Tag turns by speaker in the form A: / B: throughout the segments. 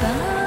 A: Bye.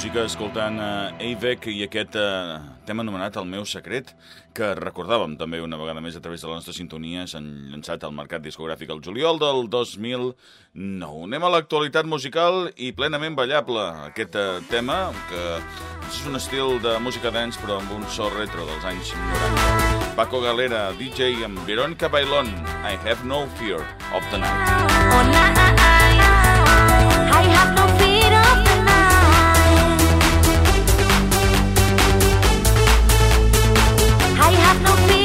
A: música escoltant eh, uh, Avec i aquest uh, tema anomenat El meu secret, que recordàvem també una vegada més a través de la nostra sintonia, s'han llançat al mercat discogràfic el juliol del 2009. Anem a l'actualitat musical i plenament ballable. Aquest uh, tema, que és un estil de música dance però amb un so retro dels anys 90. Paco Galera, DJ amb Verónica Bailón, I have no fear of the night.
B: Oh, I have no I've no fear.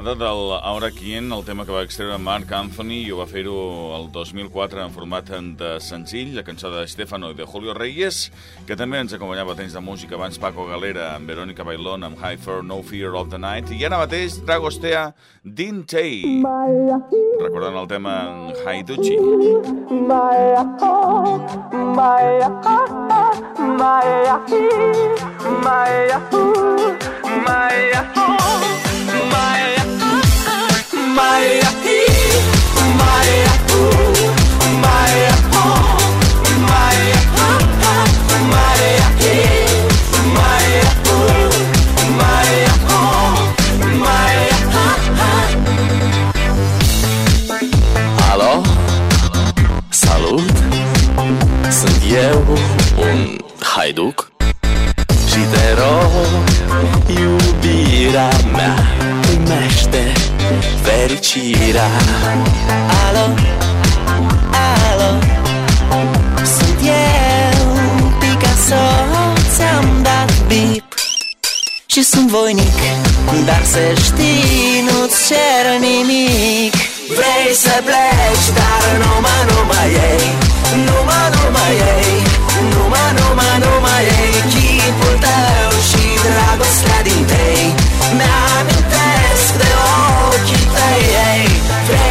A: Balada del Ahora Quien, el tema que va extreure Marc Anthony i ho va fer-ho el 2004 en format de senzill, la cançó de Stefano i de Julio Reyes, que també ens acompanyava temps de música abans Paco Galera amb Verónica Bailón amb High for No Fear of the Night i ara mateix Dragostea Dintei recordant el tema Haiduchi
C: Maya, Maya, Maya, Maya, Maya, Maya, Maya,
D: haiduc. Și te rog, iubirea mea Primește fericirea. Alo? Alo? Sunt eu, Picasso Ți-am dat bip. Și sunt voinic Dar să știi, nu-ți cer nimic. Vrei să pleci, dar numai, numai ei. Numai, numai ei. Numai, numai, numai ei. Chipul tău și dragostea din tei. Mi-amintesc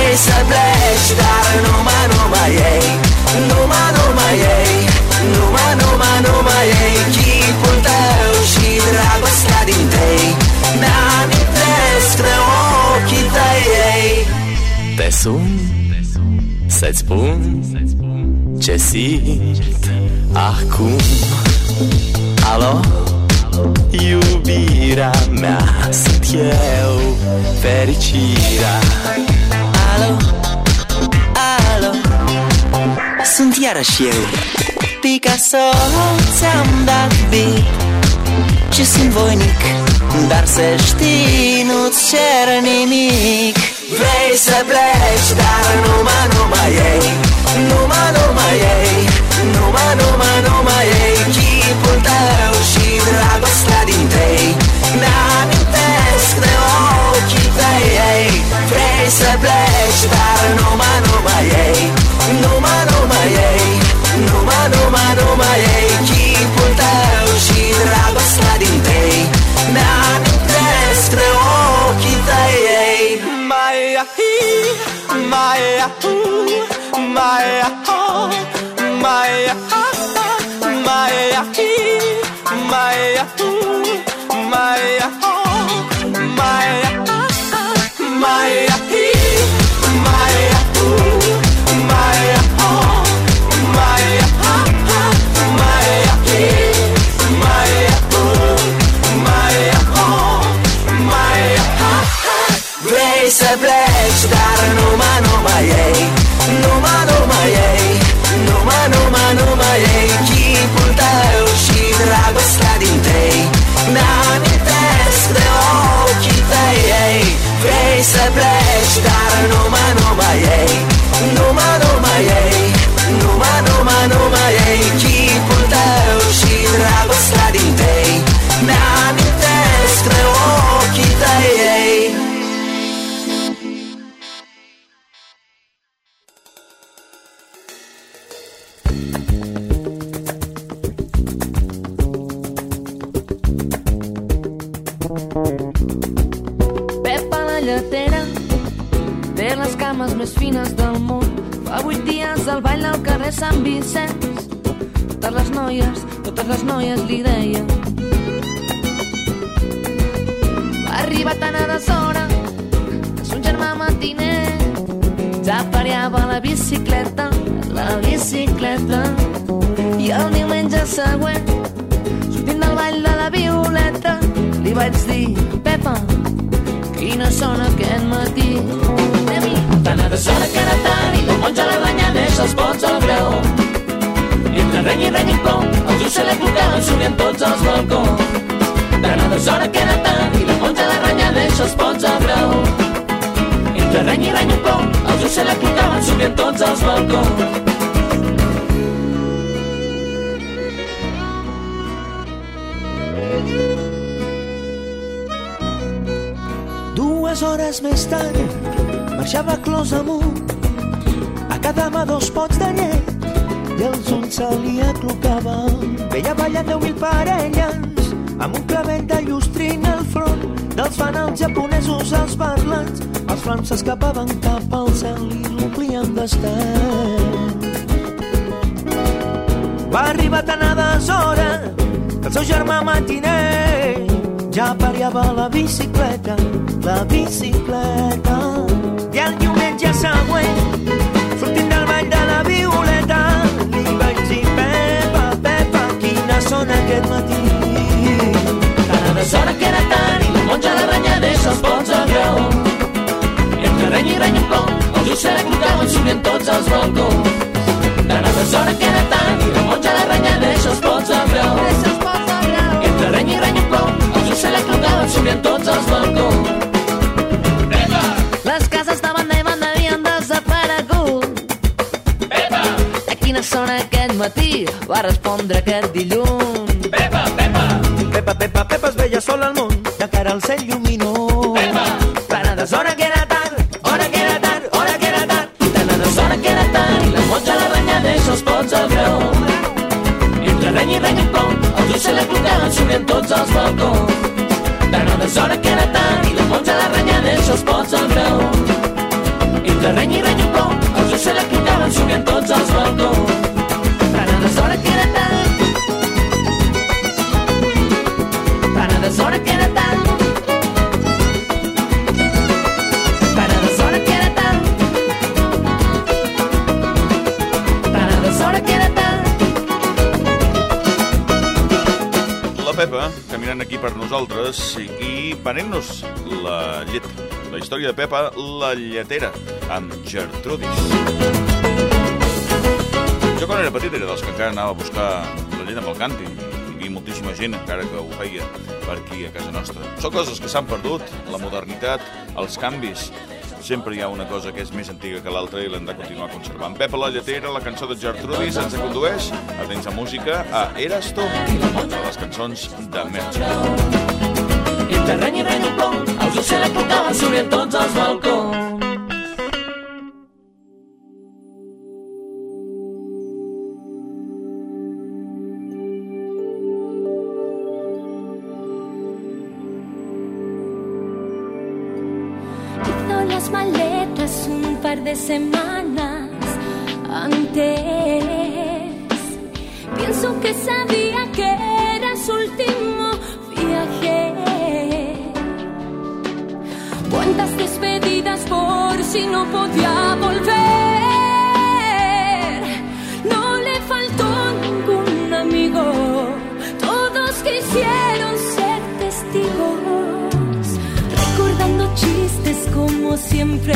D: Vrei să pleci, dar numai, numai ei. Numai, numai ei. Numai, numai, numai ei. Chipul tău și dragostea din tei Mi-amintesc de ochii tăi ei. Te sun să-ți spun ce simt acum. Alo? Iubirea mea sunt eu Fericirea Alo? Alo? Sunt iarăși eu. Picasso ți-am dat bip Și sunt voinic Dar să știi, nu-ți cer nimic. Vrei să pleci, dar numai, numai ei. Numai, numai ei. Numai, numai, numai ei. Chipul tău și dragostea din tei. Mi-amintesc vrei să pleci Dar numai, numai ei. Numai, numai ei. Numai, numai, numai ei. Chipul tău și dragostea din tei Mi-amintesc de ochii tăi ei. Mai ahi, mai ahu, mai aho Mai aha,
E: mai ahi, mai ahu, mai aho més fines del món. Fa vuit dies al ball del carrer Sant Vicenç. Totes les noies, totes les noies li deien. Va arribar tan a deshora que son germà matiner ja pariava la bicicleta, la bicicleta. I el diumenge següent, sortint del ball de la Violeta, li vaig dir, Pepa, quina sona aquest matí. Anem-hi tan Tanada sona caratán i com a la banyana és els pots al breu. Entre reny i reny i plom, els ulls se la tocaven, s'obrien tots els balcons. tan Tanada sona caratán i bombons a la banyana és els pots al breu. Entre reny i reny i plom, els ulls se la tocaven, s'obrien tots els balcons.
D: Dues hores més tard, marxava clos amunt a cada mà dos pots de llet i els ulls se li aclocaven. Veia ballant deu mil parelles amb un clavell de llustrina al front dels fanals japonesos als parlants. Els flams s'escapaven cap al cel i l'omplien d'estel. Va arribar tan a deshora que el seu germà matiner ja pariava la bicicleta, la bicicleta. El diumenge següent, sortint del ball de la Violeta, li vaig dir, Pepa, Pepa, quina sona aquest matí.
F: Tan a que era tard i la monja de Renyadés els pots al graó. Entre reny i reny i plou, els la clocaven s'obrien tots els balcons. Tan a que era tard i la monja de Renyadés els pots al graó. Entre reny i reny i plou, els la clocaven s'obrien tots els balcons.
E: Matí va respondre aquest dilluns.
F: Pepa, Pepa,
D: Pepa, Pepa, Pepa es veia sol al món, de cara al cel lluminós.
F: Pepa.
D: Tan a deshora que era tard, hora que era tard, hora que era tard.
F: Tan a deshora que era tard i la monja de Renyadés els pots al graó. Entre reny i reny i plou, els ulls se la clocaven s'obrien tots els balcons. Tan a deshora que era tard i la monja de Renyadés els pots al graó. Entre reny i reny i plou, els ulls se la clocaven s'obrien tots els balcons.
A: Nosaltres i venent-nos la llet. La història de Pepa, la lletera, amb Gertrudis. Jo quan era petit era dels que encara anava a buscar la llet amb el cànting. Hi havia moltíssima gent encara que ho feia per aquí a casa nostra. Són coses que s'han perdut, la modernitat, els canvis. Sempre hi ha una cosa que és més antiga que l'altra i l'hem de continuar conservant. Pepa la lletera, la cançó de Gertrudis, ens condueix a dins de música a Eras tu, de les cançons de Merche.
F: terreny i rei d'un plom, els ocells portaven s'obrien tots els balcons.
B: maletas un par de semanas antes. Pienso que sabía que eras último. Por si no podía volver. No le faltó ningún amigo. Todos quisieron ser testigos recordando chistes como siempre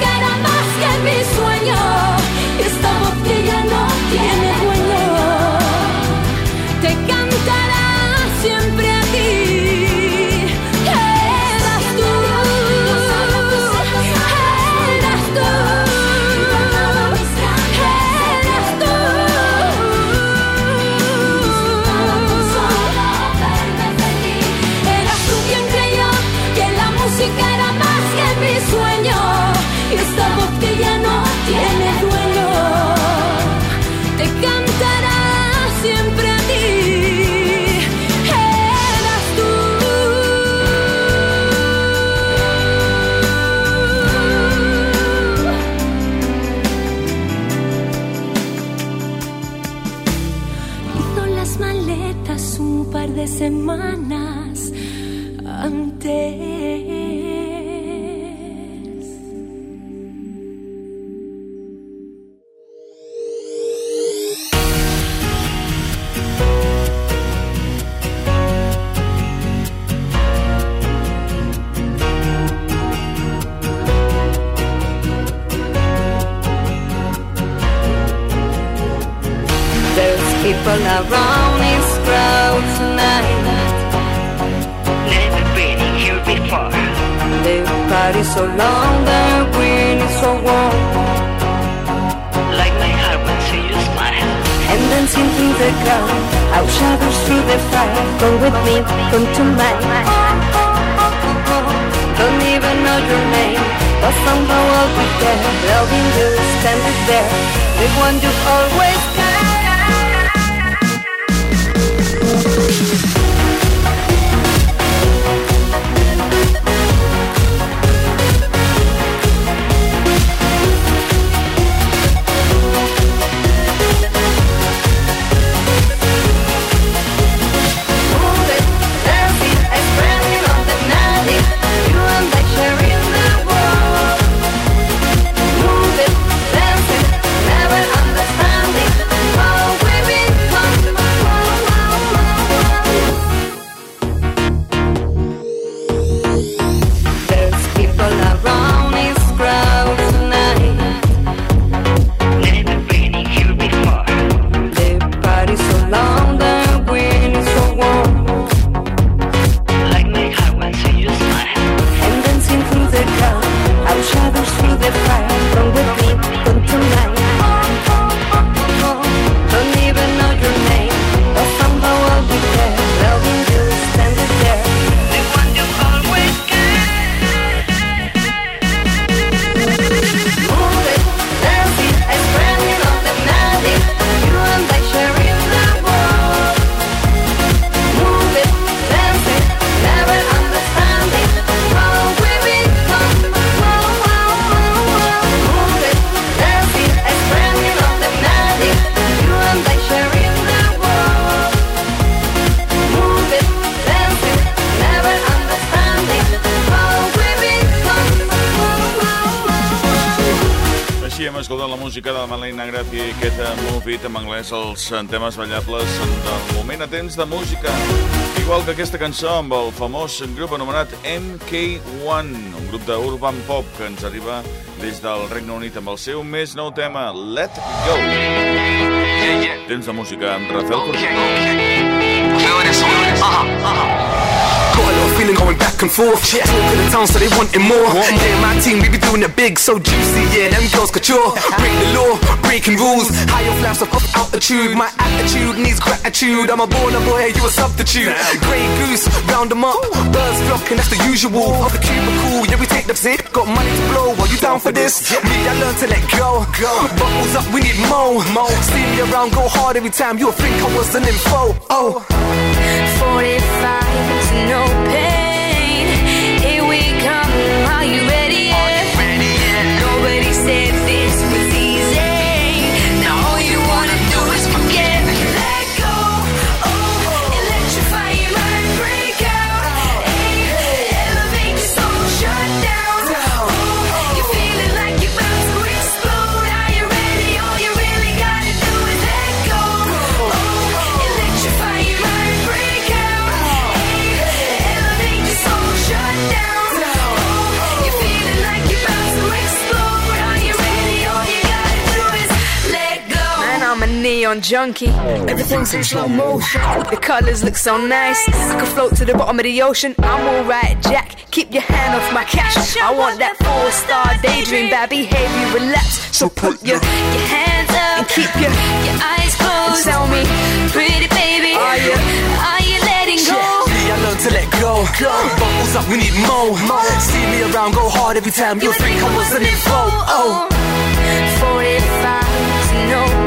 G: gotta I'm dead. Anglès, els eh, temes ballables del moment a temps de música. Igual que aquesta cançó amb el famós grup anomenat MK1, un grup d'urban pop que ens arriba des del Regne Unit amb el seu més nou tema, Let Go. Temps de música amb Rafael Cortés.
H: Got a lot of feeling going back and forth. Yeah. Talk to the town so they wanting more. Yeah, my team, we be doing it big, so juicy. Yeah, them girls couture. Break the law, breaking rules. High off flaps of altitude. My attitude needs gratitude. I'm a born boy, you a substitute. Grey goose, round them up. Birds flocking, that's the usual. Of the cubicle, yeah, we take the zip. Got money to blow. Are you down for this? Me, I learned to let go. go. Buckles up, we need more. mo. See me around, go hard every time. You'll think I was an info. Oh.
I: 45 you junkie. Everything's in slow motion. The colors look so nice. I could float to the bottom of the ocean. I'm alright, Jack. Keep your hand off my cash. I want that four star daydream. Bad behavior, relax. So put your, your hands up and keep your, your eyes closed. Tell me, pretty baby, are you, are you letting go?
H: Yeah, I learned to let go. Bubbles up, we need more. See me around, go hard every time. You think I was an info. Oh.
I: 45, no